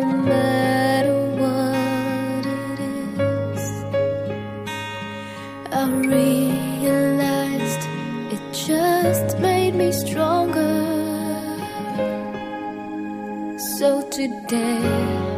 no matter what it is. I realized it just made me stronger. So today.